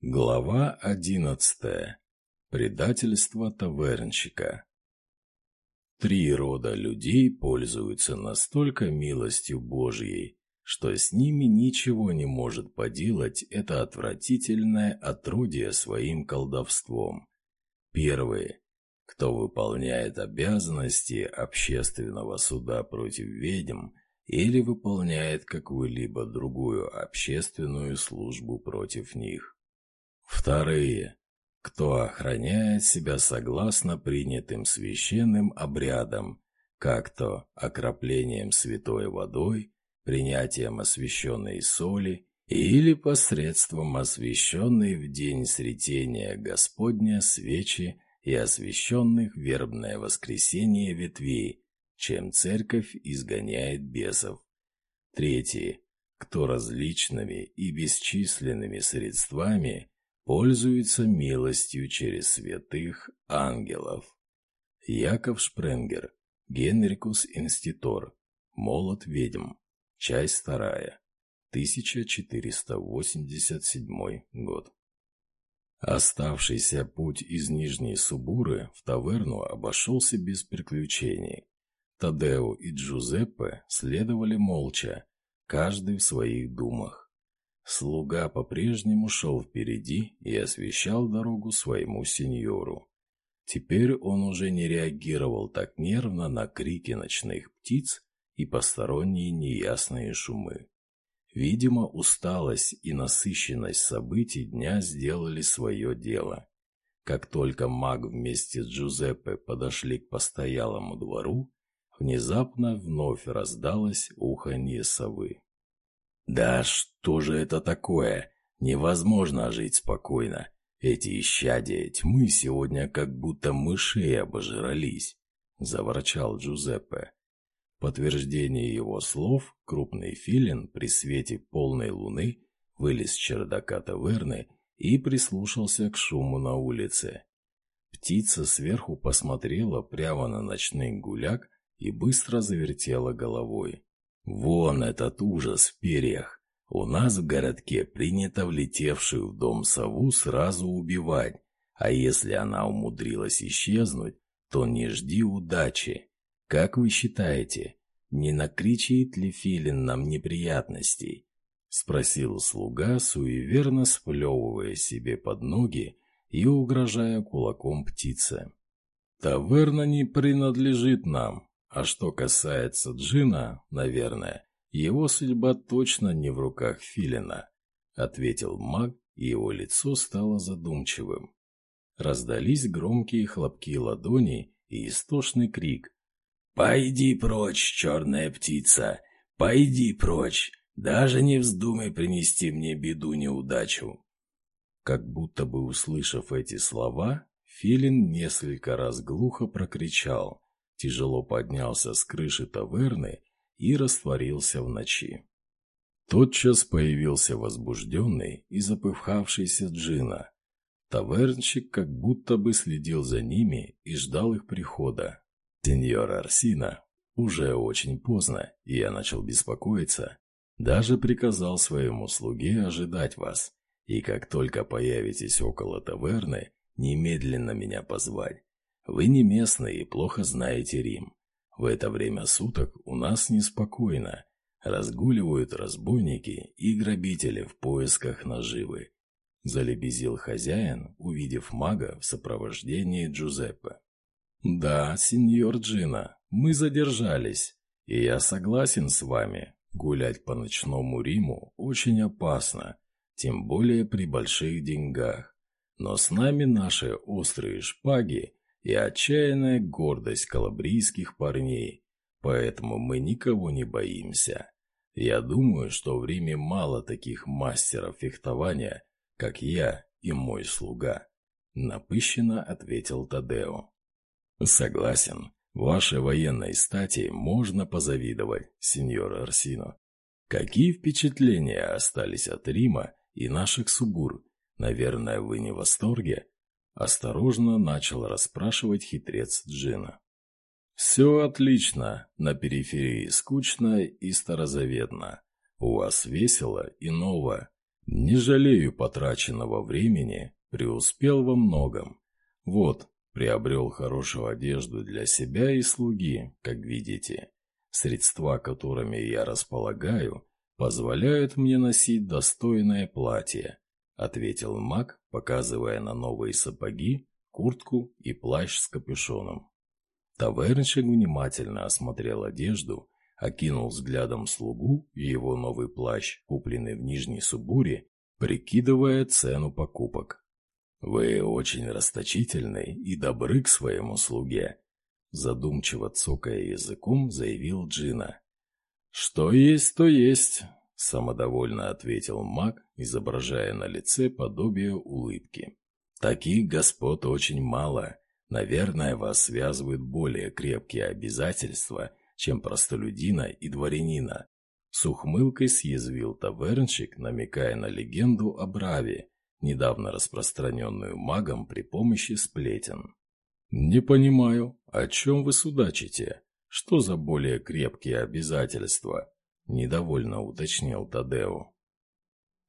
Глава одиннадцатая. Предательство тавернщика. Три рода людей пользуются настолько милостью Божьей, что с ними ничего не может поделать это отвратительное отродье своим колдовством. Первые, кто выполняет обязанности общественного суда против ведьм или выполняет какую-либо другую общественную службу против них. Вторые, кто охраняет себя согласно принятым священным обрядам, как то окроплением святой водой, принятием освященной соли или посредством освященной в день сретения Господня свечи и освященных вербное воскресенье ветвей, чем церковь изгоняет бесов. Третьи, кто различными и бесчисленными средствами пользуется милостью через святых ангелов. Яков Шпренгер, Генрикус Инститор, Молот ведьм, часть вторая, 1487 год. Оставшийся путь из Нижней Субуры в таверну обошелся без приключений. Тадео и Джузеппе следовали молча, каждый в своих думах. Слуга по-прежнему шел впереди и освещал дорогу своему сеньору. Теперь он уже не реагировал так нервно на крики ночных птиц и посторонние неясные шумы. Видимо, усталость и насыщенность событий дня сделали свое дело. Как только маг вместе с Джузеппе подошли к постоялому двору, внезапно вновь раздалось уханье совы. «Да что же это такое? Невозможно жить спокойно. Эти исчадия тьмы сегодня как будто мышей обожрались», — заворчал Джузеппе. Подтверждение его слов крупный филин при свете полной луны вылез с чердака таверны и прислушался к шуму на улице. Птица сверху посмотрела прямо на ночный гуляк и быстро завертела головой. Вон этот ужас в перьях. У нас в городке принято влетевшую в дом сову сразу убивать, а если она умудрилась исчезнуть, то не жди удачи. Как вы считаете, не накричит ли филин нам неприятностей? Спросил слуга, суеверно сплевывая себе под ноги и угрожая кулаком птице. «Таверна не принадлежит нам», а что касается Джина, наверное, его судьба точно не в руках Филина, ответил маг, и его лицо стало задумчивым. Раздались громкие хлопки ладоней и истошный крик. «Пойди прочь, черная птица! Пойди прочь! Даже не вздумай принести мне беду-неудачу!» Как будто бы услышав эти слова, Филин несколько раз глухо прокричал – тяжело поднялся с крыши таверны и растворился в ночи. Тотчас появился возбужденный и запыхавшийся Джина. Тавернщик как будто бы следил за ними и ждал их прихода. «Сеньор Арсина, уже очень поздно, и я начал беспокоиться. Даже приказал своему слуге ожидать вас, и как только появитесь около таверны, немедленно меня позвать. Вы не местные и плохо знаете Рим. В это время суток у нас неспокойно. Разгуливают разбойники и грабители в поисках наживы. Залебезил хозяин, увидев мага в сопровождении Джузеппе. «Да, сеньор Джина, мы задержались, и я согласен с вами. Гулять по ночному Риму очень опасно, тем более при больших деньгах. Но с нами наши острые шпаги и отчаянная гордость калабрийских парней, поэтому мы никого не боимся. Я думаю, что в Риме мало таких мастеров фехтования, как я и мой слуга», — напыщенно ответил Тадео. «Согласен. Вашей военной стати можно позавидовать, сеньор Арсино. Какие впечатления остались от Рима и наших субур? Наверное, вы не в восторге?» Осторожно начал расспрашивать хитрец Джина. «Все отлично. На периферии скучно и старозаветно. У вас весело и ново. Не жалею потраченного времени, преуспел во многом. Вот, приобрел хорошую одежду для себя и слуги, как видите. Средства, которыми я располагаю, позволяют мне носить достойное платье, ответил маг, показывая на новые сапоги, куртку и плащ с капюшоном. Тавернщик внимательно осмотрел одежду, окинул взглядом слугу и его новый плащ, купленный в Нижней Субуре, прикидывая цену покупок. «Вы очень расточительны и добры к своему слуге», задумчиво цокая языком, заявил Джина. «Что есть, то есть», — самодовольно ответил маг, изображая на лице подобие улыбки. «Таких господ очень мало. Наверное, вас связывают более крепкие обязательства, чем простолюдина и дворянина. С ухмылкой съязвил тавернщик, намекая на легенду о Браве, недавно распространенную магом при помощи сплетен. «Не понимаю, о чем вы судачите? Что за более крепкие обязательства?» – недовольно уточнил Тадео.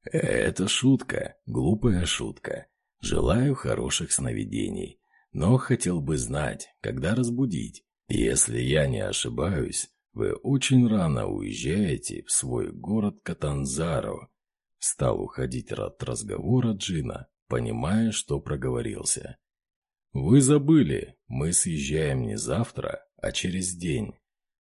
«Это шутка, глупая шутка. Желаю хороших сновидений, но хотел бы знать, когда разбудить. Если я не ошибаюсь, вы очень рано уезжаете в свой город Катанзаро. Стал уходить от разговора Джина, понимая, что проговорился. Вы забыли, мы съезжаем не завтра, а через день.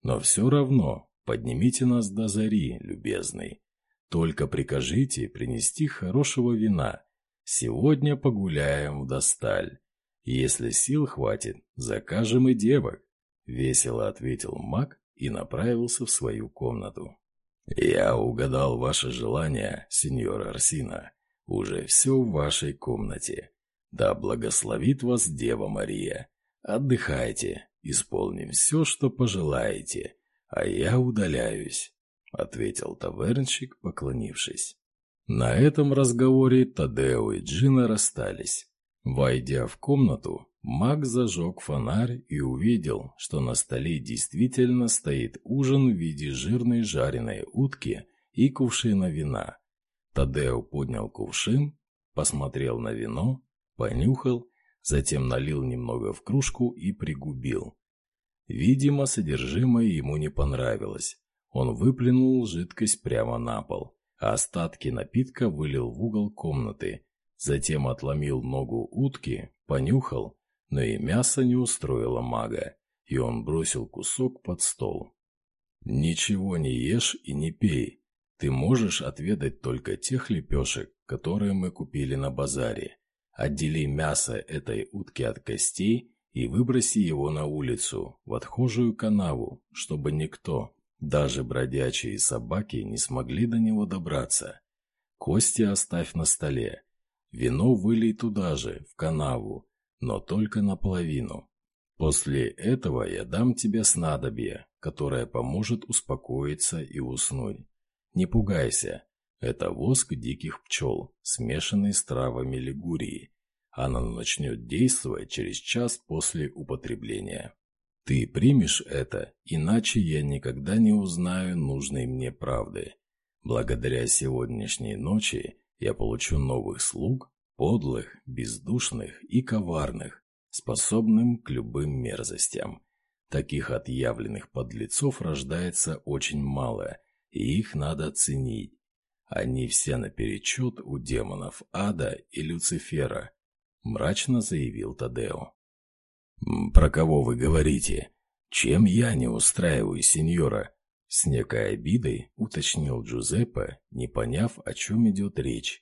Но все равно поднимите нас до зари, любезный. Только прикажите принести хорошего вина. Сегодня погуляем в Досталь. Если сил хватит, закажем и девок. Весело ответил маг и направился в свою комнату. «Я угадал ваше желание, сеньор Арсина. Уже все в вашей комнате. Да благословит вас Дева Мария. Отдыхайте, исполним все, что пожелаете, а я удаляюсь», — ответил тавернщик, поклонившись. На этом разговоре Тадео и Джина расстались. Войдя в комнату, Маг зажег фонарь и увидел, что на столе действительно стоит ужин в виде жирной жареной утки и кувшина вина. Тадео поднял кувшин, посмотрел на вино, понюхал, затем налил немного в кружку и пригубил. Видимо, содержимое ему не понравилось. Он выплюнул жидкость прямо на пол, а остатки напитка вылил в угол комнаты, затем отломил ногу утки, понюхал но и мясо не устроило мага, и он бросил кусок под стол. «Ничего не ешь и не пей. Ты можешь отведать только тех лепешек, которые мы купили на базаре. Отдели мясо этой утки от костей и выброси его на улицу, в отхожую канаву, чтобы никто, даже бродячие собаки, не смогли до него добраться. Кости оставь на столе. Вино вылей туда же, в канаву, но только наполовину. После этого я дам тебе снадобье, которое поможет успокоиться и уснуть. Не пугайся, это воск диких пчел, смешанный с травами лигурии. Она начнет действовать через час после употребления. Ты примешь это, иначе я никогда не узнаю нужной мне правды. Благодаря сегодняшней ночи я получу новых слуг подлых, бездушных и коварных, способным к любым мерзостям. Таких отъявленных подлецов рождается очень мало, и их надо ценить. Они все наперечет у демонов ада и Люцифера, мрачно заявил Тадео. «Про кого вы говорите? Чем я не устраиваю сеньора?» С некой обидой уточнил Джузеппе, не поняв, о чем идет речь.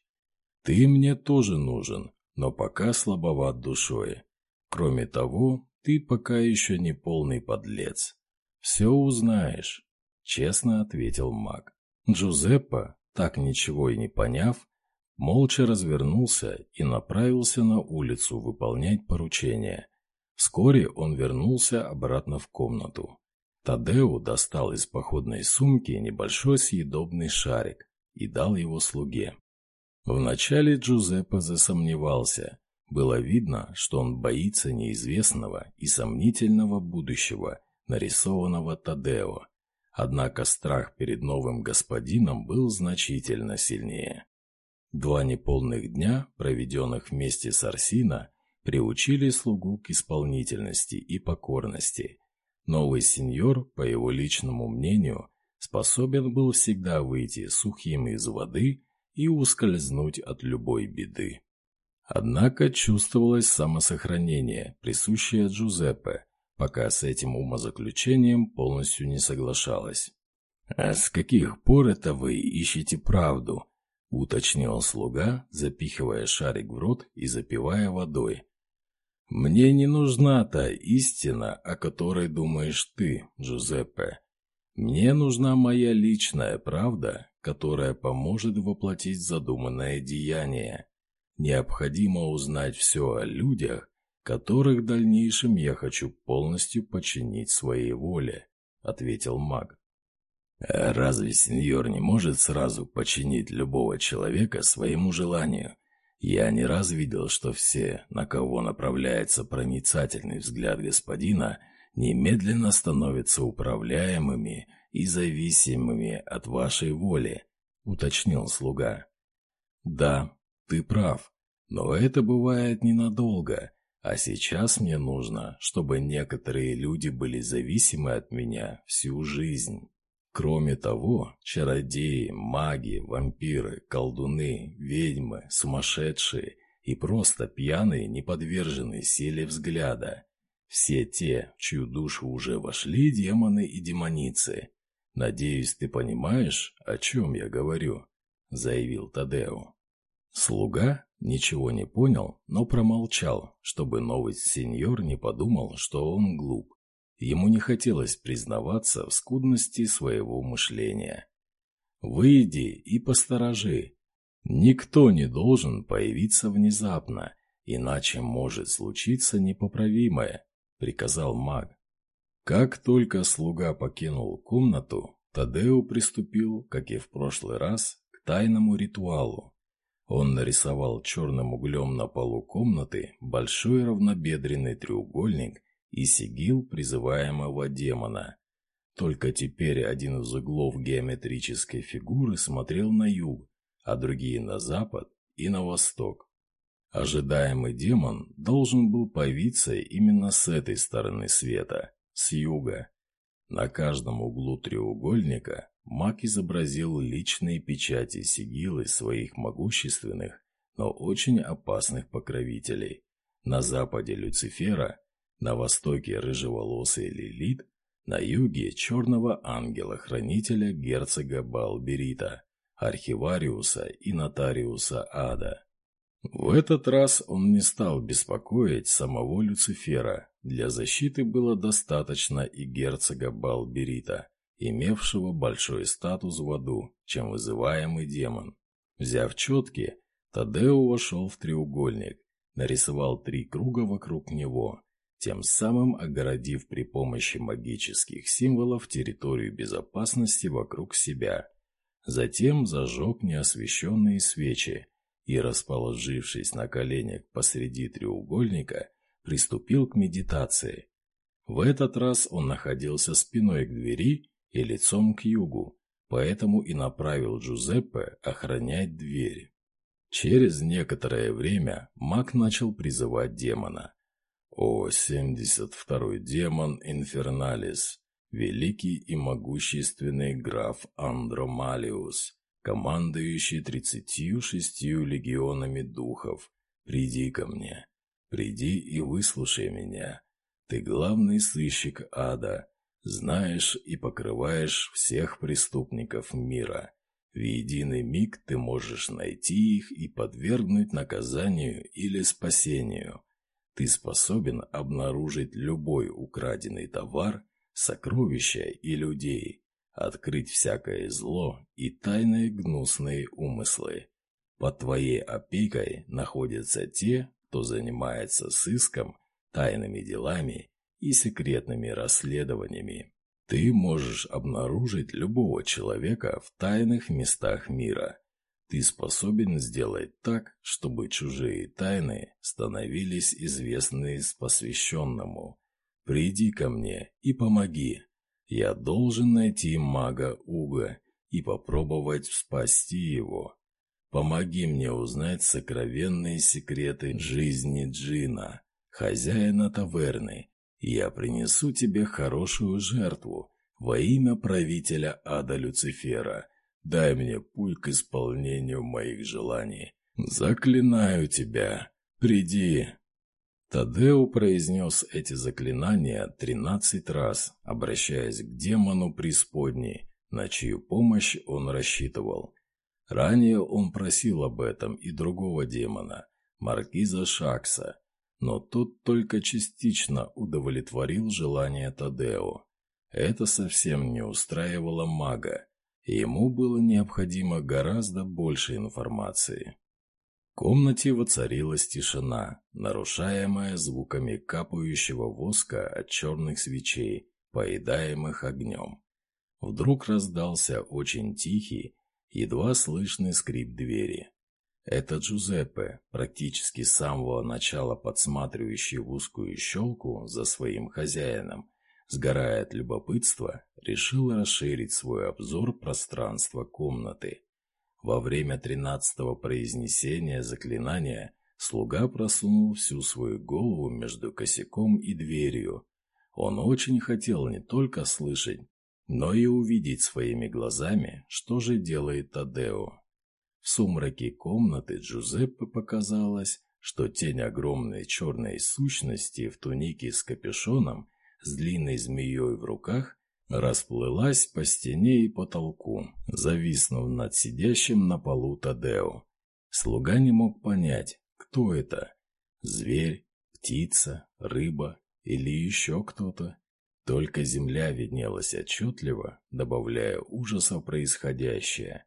Ты мне тоже нужен, но пока слабоват душой. Кроме того, ты пока еще не полный подлец. Все узнаешь, честно ответил маг. Джузеппе, так ничего и не поняв, молча развернулся и направился на улицу выполнять поручение. Вскоре он вернулся обратно в комнату. Тадеу достал из походной сумки небольшой съедобный шарик и дал его слуге. Вначале Джузеппе засомневался. Было видно, что он боится неизвестного и сомнительного будущего, нарисованного Тадео. Однако страх перед новым господином был значительно сильнее. Два неполных дня, проведенных вместе с Арсина, приучили слугу к исполнительности и покорности. Новый сеньор, по его личному мнению, способен был всегда выйти сухим из воды и ускользнуть от любой беды. Однако чувствовалось самосохранение, присущее Джузеппе, пока с этим умозаключением полностью не соглашалась. «А с каких пор это вы ищете правду?» — уточнил слуга, запихивая шарик в рот и запивая водой. «Мне не нужна та истина, о которой думаешь ты, Джузеппе. Мне нужна моя личная правда, которая поможет воплотить задуманное деяние. Необходимо узнать все о людях, которых в дальнейшем я хочу полностью подчинить своей воле», — ответил маг. «А разве сеньор не может сразу подчинить любого человека своему желанию?» Я не раз видел, что все, на кого направляется проницательный взгляд господина, немедленно становятся управляемыми и зависимыми от вашей воли, уточнил слуга. Да, ты прав, но это бывает ненадолго, а сейчас мне нужно, чтобы некоторые люди были зависимы от меня всю жизнь. Кроме того, чародеи, маги, вампиры, колдуны, ведьмы, сумасшедшие и просто пьяные не подвержены силе взгляда. Все те, в чью душу уже вошли демоны и демоницы. «Надеюсь, ты понимаешь, о чем я говорю», — заявил Тадео. Слуга ничего не понял, но промолчал, чтобы новый сеньор не подумал, что он глуп. Ему не хотелось признаваться в скудности своего мышления. «Выйди и посторожи. Никто не должен появиться внезапно, иначе может случиться непоправимое», — приказал маг. Как только слуга покинул комнату, Тадео приступил, как и в прошлый раз, к тайному ритуалу. Он нарисовал черным углем на полу комнаты большой равнобедренный треугольник и сигил призываемого демона. Только теперь один из углов геометрической фигуры смотрел на юг, а другие на запад и на восток. Ожидаемый демон должен был появиться именно с этой стороны света, с юга. На каждом углу треугольника маг изобразил личные печати сигилы своих могущественных, но очень опасных покровителей. На западе Люцифера, на востоке рыжеволосый Лилит, на юге черного ангела-хранителя герцога Балберита, архивариуса и нотариуса Ада. В этот раз он не стал беспокоить самого Люцифера. Для защиты было достаточно и герцога Балберита, имевшего большой статус в аду, чем вызываемый демон. Взяв четки, Тадео вошел в треугольник, нарисовал три круга вокруг него тем самым огородив при помощи магических символов территорию безопасности вокруг себя. Затем зажег неосвещенные свечи и, расположившись на коленях посреди треугольника, приступил к медитации. В этот раз он находился спиной к двери и лицом к югу, поэтому и направил Джузеппе охранять дверь. Через некоторое время маг начал призывать демона. О, семьдесят второй демон Инферналис, великий и могущественный граф Андромалиус, командующий тридцатью шестью легионами духов, приди ко мне, приди и выслушай меня. Ты главный сыщик ада, знаешь и покрываешь всех преступников мира. В единый миг ты можешь найти их и подвергнуть наказанию или спасению. Ты способен обнаружить любой украденный товар, сокровища и людей, открыть всякое зло и тайные гнусные умыслы. Под твоей опекой находятся те, кто занимается сыском, тайными делами и секретными расследованиями. Ты можешь обнаружить любого человека в тайных местах мира, ты способен сделать так, чтобы чужие тайны становились известны посвященному. Приди ко мне и помоги. Я должен найти мага Уга и попробовать спасти его. помоги мне узнать сокровенные секреты жизни Джина, хозяина таверны, я принесу тебе хорошую жертву во имя правителя ада Люцифера. Дай мне путь к исполнению моих желаний. Заклинаю тебя, приди!» Тадео произнес эти заклинания тринадцать раз, обращаясь к демону преисподней, на чью помощь он рассчитывал. Ранее он просил об этом и другого демона, маркиза Шакса, но тот только частично удовлетворил желание Тадео. Это совсем не устраивало мага, ему было необходимо гораздо больше информации. В комнате воцарилась тишина, нарушаемая звуками капающего воска от черных свечей, поедаемых огнем. Вдруг раздался очень тихий, едва слышный скрип двери. Это Джузеппе, практически с самого начала подсматривающий в узкую щелку за своим хозяином, сгорая от любопытства, решил расширить свой обзор пространства комнаты. Во время тринадцатого произнесения заклинания слуга просунул всю свою голову между косяком и дверью. Он очень хотел не только слышать, но и увидеть своими глазами, что же делает Тадео. В сумраке комнаты Джузеппе показалось, что тень огромной черной сущности в тунике с капюшоном, с длинной змеей в руках, расплылась по стене и потолку, зависнув над сидящим на полу Тадео. Слуга не мог понять, кто это – зверь, птица, рыба или еще кто-то. Только земля виднелась отчетливо, добавляя ужаса происходящее.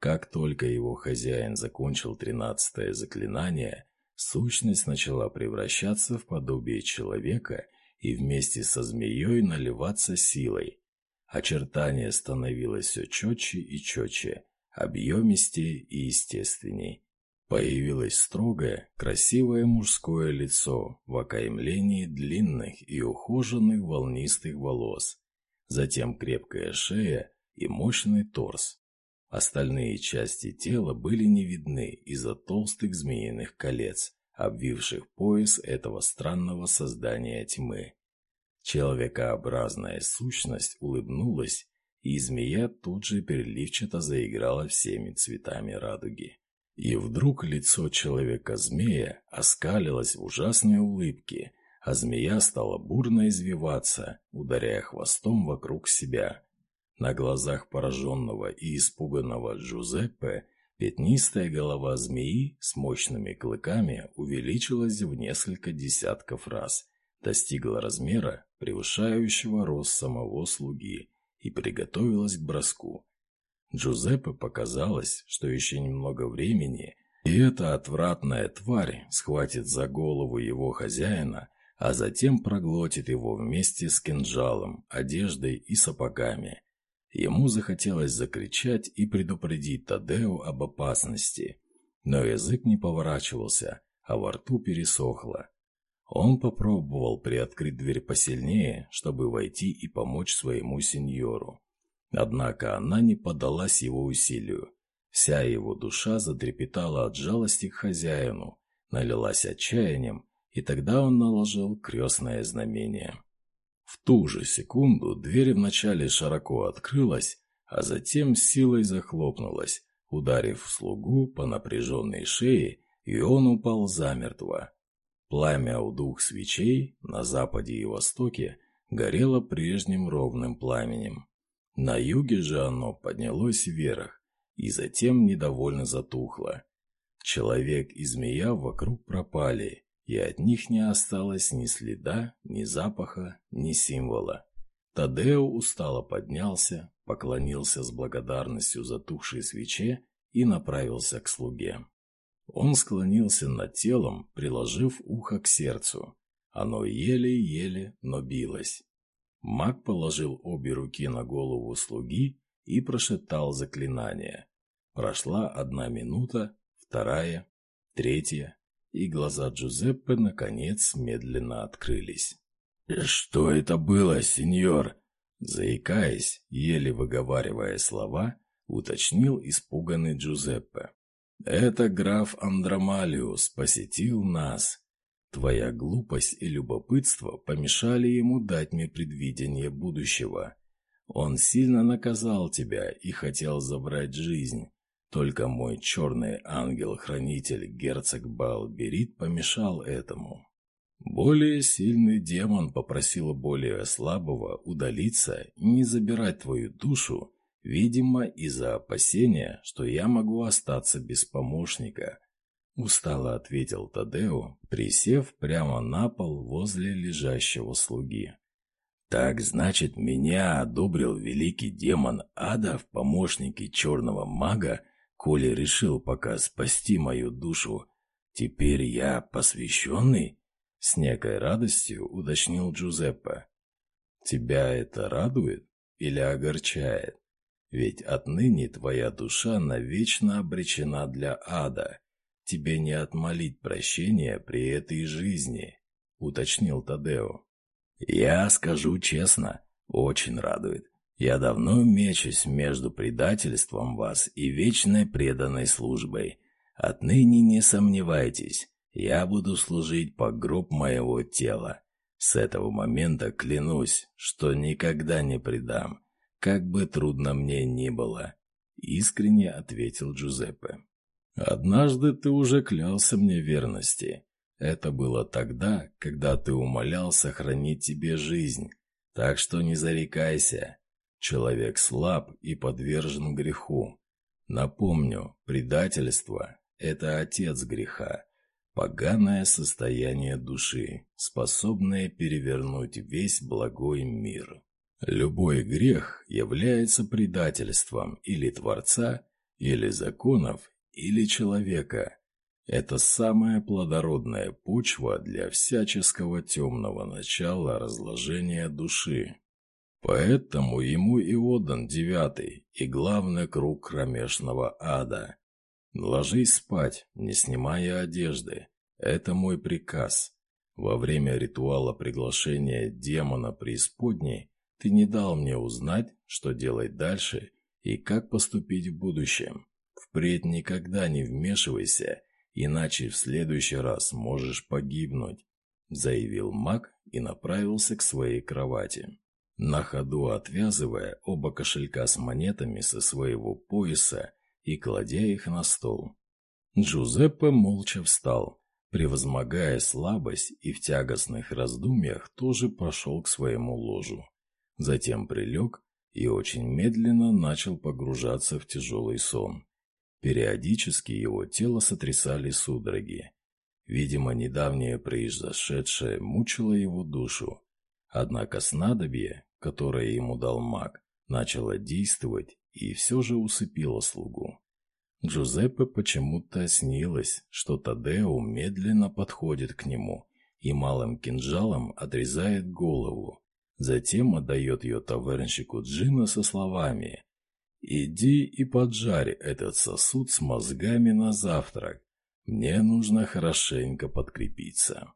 Как только его хозяин закончил тринадцатое заклинание, сущность начала превращаться в подобие человека и вместе со змеей наливаться силой. Очертание становилось все четче и четче, объемистее и естественней. Появилось строгое, красивое мужское лицо в окаймлении длинных и ухоженных волнистых волос, затем крепкая шея и мощный торс. Остальные части тела были не видны из-за толстых змеиных колец, обвивших пояс этого странного создания тьмы. Человекообразная сущность улыбнулась, и змея тут же переливчато заиграла всеми цветами радуги. И вдруг лицо человека-змея оскалилось в ужасной улыбке, а змея стала бурно извиваться, ударяя хвостом вокруг себя. На глазах пораженного и испуганного Джузеппе Пятнистая голова змеи с мощными клыками увеличилась в несколько десятков раз, достигла размера, превышающего рост самого слуги, и приготовилась к броску. Джузеппе показалось, что еще немного времени, и эта отвратная тварь схватит за голову его хозяина, а затем проглотит его вместе с кинжалом, одеждой и сапогами. Ему захотелось закричать и предупредить Тадео об опасности, но язык не поворачивался, а во рту пересохло. Он попробовал приоткрыть дверь посильнее, чтобы войти и помочь своему сеньору. Однако она не поддалась его усилию. Вся его душа затрепетала от жалости к хозяину, налилась отчаянием, и тогда он наложил крестное знамение. В ту же секунду дверь вначале широко открылась, а затем силой захлопнулась, ударив слугу по напряженной шее, и он упал замертво. Пламя у двух свечей на западе и востоке горело прежним ровным пламенем. На юге же оно поднялось вверх и затем недовольно затухло. Человек и змея вокруг пропали, и от них не осталось ни следа, ни запаха, ни символа. Тадео устало поднялся, поклонился с благодарностью затухшей свече и направился к слуге. Он склонился над телом, приложив ухо к сердцу. Оно еле-еле, но билось. Маг положил обе руки на голову слуги и прошептал заклинание. Прошла одна минута, вторая, третья и глаза Джузеппе, наконец, медленно открылись. «Что это было, сеньор?» Заикаясь, еле выговаривая слова, уточнил испуганный Джузеппе. Это граф Андромалиус посетил нас. Твоя глупость и любопытство помешали ему дать мне предвидение будущего. Он сильно наказал тебя и хотел забрать жизнь. Только мой черный ангел-хранитель, герцог Балберит, помешал этому. Более сильный демон попросил более слабого удалиться и не забирать твою душу, видимо, из-за опасения, что я могу остаться без помощника. Устало ответил Тадео, присев прямо на пол возле лежащего слуги. Так значит, меня одобрил великий демон ада в помощнике черного мага, коли решил пока спасти мою душу. Теперь я посвященный? С некой радостью уточнил Джузеппе. «Тебя это радует или огорчает? Ведь отныне твоя душа навечно обречена для ада. Тебе не отмолить прощения при этой жизни», — уточнил Тадео. «Я скажу честно, очень радует. Я давно мечусь между предательством вас и вечной преданной службой. Отныне не сомневайтесь, я буду служить по гроб моего тела. С этого момента клянусь, что никогда не предам, как бы трудно мне ни было», — искренне ответил Джузеппе. «Однажды ты уже клялся мне верности. Это было тогда, когда ты умолял сохранить тебе жизнь. Так что не зарекайся. Человек слаб и подвержен греху. Напомню, предательство — это отец греха. Поганое состояние души, способное перевернуть весь благой мир. Любой грех является предательством или Творца, или законов, или человека. Это самая плодородная почва для всяческого темного начала разложения души. Поэтому ему и отдан девятый и главный круг кромешного ада. Ложись спать, не снимая одежды. Это мой приказ. Во время ритуала приглашения демона преисподней ты не дал мне узнать, что делать дальше и как поступить в будущем. Впредь никогда не вмешивайся, иначе в следующий раз можешь погибнуть», — заявил маг и направился к своей кровати. На ходу отвязывая оба кошелька с монетами со своего пояса и кладя их на стол. Джузеппе молча встал, превозмогая слабость и в тягостных раздумьях тоже пошел к своему ложу. Затем прилег и очень медленно начал погружаться в тяжелый сон. Периодически его тело сотрясали судороги. Видимо, недавнее произошедшее мучило его душу. Однако снадобье, которое ему дал маг, начало действовать и все же усыпила слугу. Джузеппе почему-то снилось, что Тадео медленно подходит к нему и малым кинжалом отрезает голову. Затем отдает ее тавернщику Джина со словами «Иди и поджарь этот сосуд с мозгами на завтрак. Мне нужно хорошенько подкрепиться».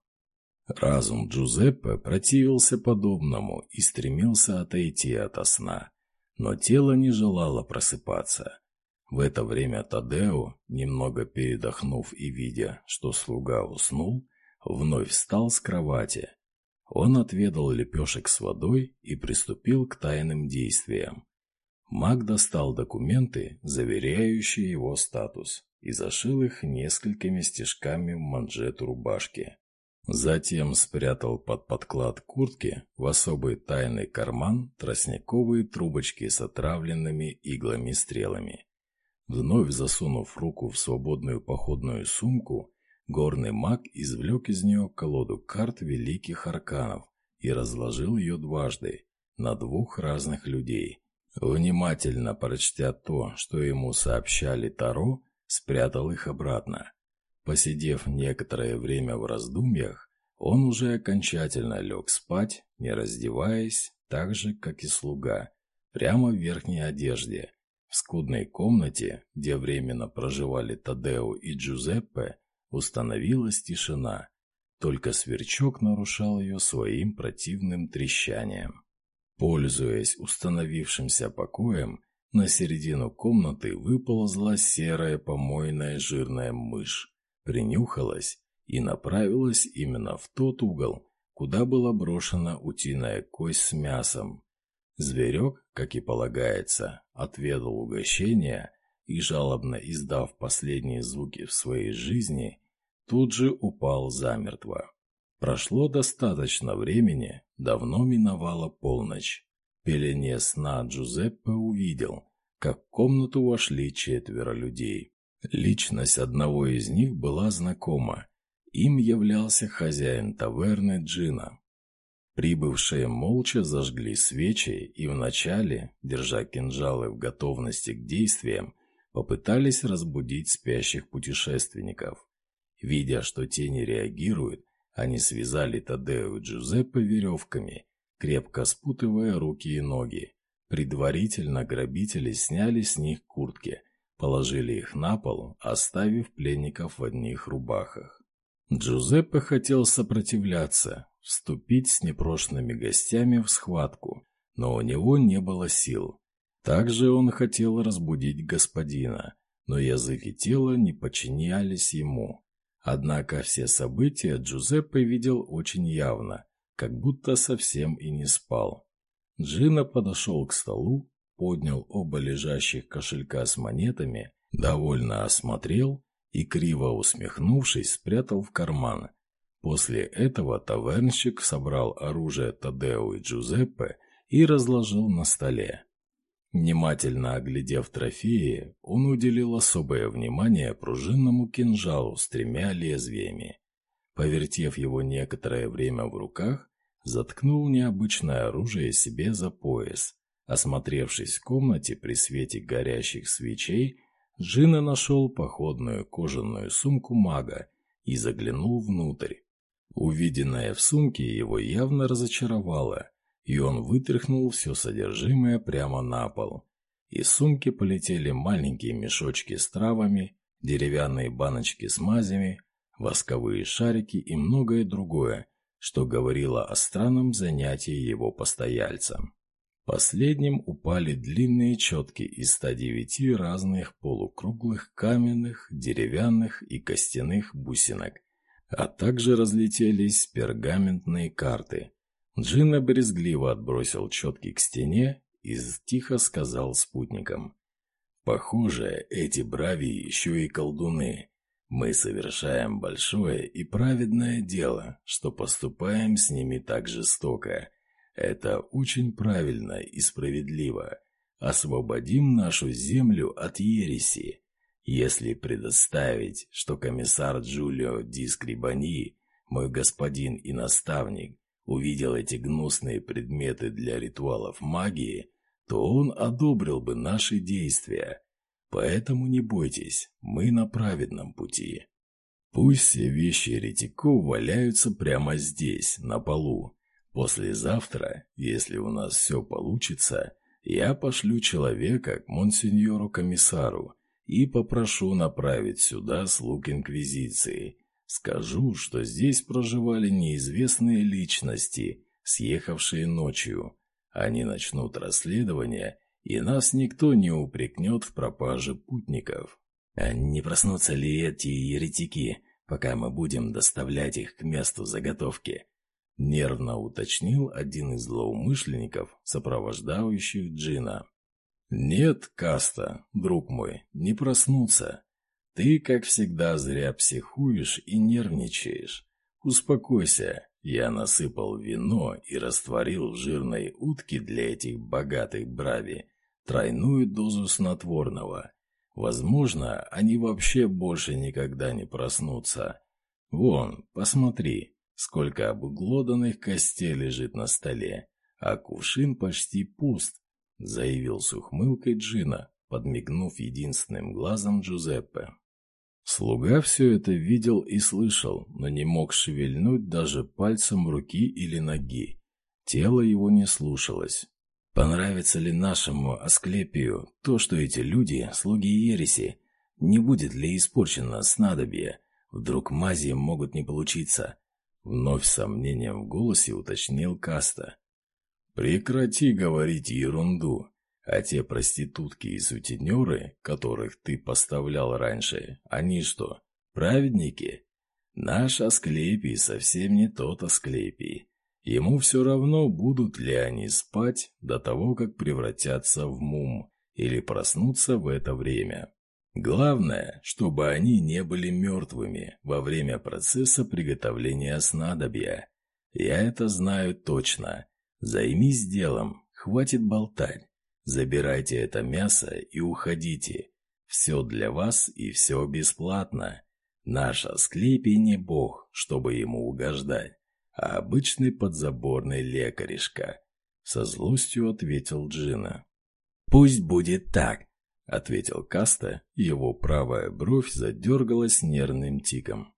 Разум Джузеппе противился подобному и стремился отойти от сна но тело не желало просыпаться. В это время Тадео, немного передохнув и видя, что слуга уснул, вновь встал с кровати. Он отведал лепешек с водой и приступил к тайным действиям. Маг достал документы, заверяющие его статус, и зашил их несколькими стежками в манжету рубашки. Затем спрятал под подклад куртки в особый тайный карман тростниковые трубочки с отравленными иглами-стрелами. Вновь засунув руку в свободную походную сумку, горный маг извлек из нее колоду карт великих арканов и разложил ее дважды на двух разных людей. Внимательно прочтя то, что ему сообщали Таро, спрятал их обратно. Посидев некоторое время в раздумьях, он уже окончательно лег спать, не раздеваясь, так же, как и слуга, прямо в верхней одежде. В скудной комнате, где временно проживали Тадео и Джузеппе, установилась тишина. Только сверчок нарушал ее своим противным трещанием. Пользуясь установившимся покоем, На середину комнаты выползла серая помойная жирная мышь, принюхалась и направилась именно в тот угол, куда была брошена утиная кость с мясом. Зверек, как и полагается, отведал угощение и, жалобно издав последние звуки в своей жизни, тут же упал замертво. Прошло достаточно времени, давно миновала полночь. Пелене сна Джузеппе увидел, как в комнату вошли четверо людей. Личность одного из них была знакома. Им являлся хозяин таверны Джина. Прибывшие молча зажгли свечи и вначале, держа кинжалы в готовности к действиям, попытались разбудить спящих путешественников. Видя, что те не реагируют, они связали Тадео и Джузеппе веревками, крепко спутывая руки и ноги. Предварительно грабители сняли с них куртки, положили их на пол, оставив пленников в одних рубахах. Джузеппе хотел сопротивляться, вступить с непрошенными гостями в схватку, но у него не было сил. Также он хотел разбудить господина, но язык и тело не подчинялись ему. Однако все события Джузеппе видел очень явно, как будто совсем и не спал. Джина подошел к столу, поднял оба лежащих кошелька с монетами, довольно осмотрел и, криво усмехнувшись, спрятал в карман. После этого тавернщик собрал оружие Тадео и Джузеппе и разложил на столе. Внимательно оглядев трофеи, он уделил особое внимание пружинному кинжалу с тремя лезвиями. Повертев его некоторое время в руках, заткнул необычное оружие себе за пояс. Осмотревшись в комнате при свете горящих свечей, Джина нашел походную кожаную сумку мага и заглянул внутрь. Увиденное в сумке его явно разочаровало – и он вытряхнул все содержимое прямо на пол. Из сумки полетели маленькие мешочки с травами, деревянные баночки с мазями, восковые шарики и многое другое, что говорило о странном занятии его постояльцам. Последним упали длинные четки из 109 разных полукруглых каменных, деревянных и костяных бусинок, а также разлетелись пергаментные карты – Джина брезгливо отбросил четки к стене и тихо сказал спутникам. «Похоже, эти брави еще и колдуны. Мы совершаем большое и праведное дело, что поступаем с ними так жестоко. Это очень правильно и справедливо. Освободим нашу землю от ереси. Если предоставить, что комиссар Джулио Ди Скрибани, мой господин и наставник, увидел эти гнусные предметы для ритуалов магии, то он одобрил бы наши действия. Поэтому не бойтесь, мы на праведном пути. Пусть все вещи еретиков валяются прямо здесь, на полу. Послезавтра, если у нас все получится, я пошлю человека к монсеньору-комиссару и попрошу направить сюда слуг Инквизиции – Скажу, что здесь проживали неизвестные личности, съехавшие ночью. Они начнут расследование, и нас никто не упрекнет в пропаже путников. Не проснутся ли эти еретики, пока мы будем доставлять их к месту заготовки? Нервно уточнил один из злоумышленников, сопровождающих Джина. «Нет, Каста, друг мой, не проснутся. Ты, как всегда, зря психуешь и нервничаешь. Успокойся, я насыпал вино и растворил в жирной утке для этих богатых брави тройную дозу снотворного. Возможно, они вообще больше никогда не проснутся. Вон, посмотри, сколько обглоданных костей лежит на столе, а кувшин почти пуст, заявил с ухмылкой Джина, подмигнув единственным глазом Джузеппе. Слуга все это видел и слышал, но не мог шевельнуть даже пальцем руки или ноги. Тело его не слушалось. Понравится ли нашему Асклепию то, что эти люди – слуги ереси? Не будет ли испорчено снадобье? Вдруг мази могут не получиться? Вновь сомнением в голосе уточнил Каста. «Прекрати говорить ерунду. А те проститутки и сутенеры, которых ты поставлял раньше, они что, праведники? Наш Асклепий совсем не тот Асклепий. Ему все равно, будут ли они спать до того, как превратятся в мум или проснуться в это время. Главное, чтобы они не были мертвыми во время процесса приготовления снадобья. Я это знаю точно. Займись делом, хватит болтать. Забирайте это мясо и уходите. Все для вас и все бесплатно. Наш Асклепий не бог, чтобы ему угождать, а обычный подзаборный лекаришка. Со злостью ответил Джина. «Пусть будет так», — ответил Каста, его правая бровь задергалась нервным тиком.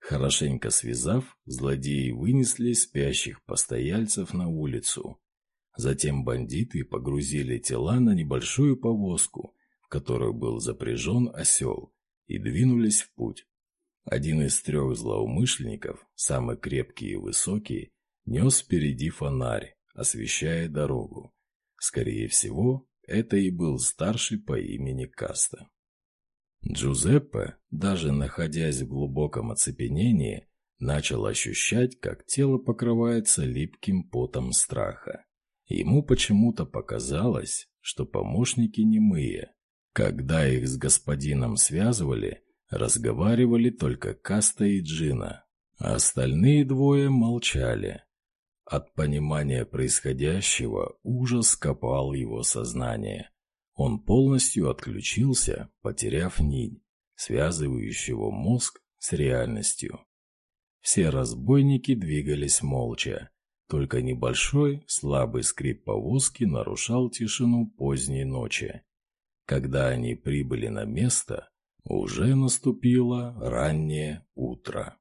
Хорошенько связав, злодеи вынесли спящих постояльцев на улицу. Затем бандиты погрузили тела на небольшую повозку, в которую был запряжен осел, и двинулись в путь. Один из трех злоумышленников, самый крепкий и высокий, нес впереди фонарь, освещая дорогу. Скорее всего, это и был старший по имени Каста. Джузеппе, даже находясь в глубоком оцепенении, начал ощущать, как тело покрывается липким потом страха. Ему почему-то показалось, что помощники немые. Когда их с господином связывали, разговаривали только Каста и Джина, а остальные двое молчали. От понимания происходящего ужас копал его сознание. Он полностью отключился, потеряв нить, связывающего мозг с реальностью. Все разбойники двигались молча. Только небольшой, слабый скрип повозки нарушал тишину поздней ночи. Когда они прибыли на место, уже наступило раннее утро.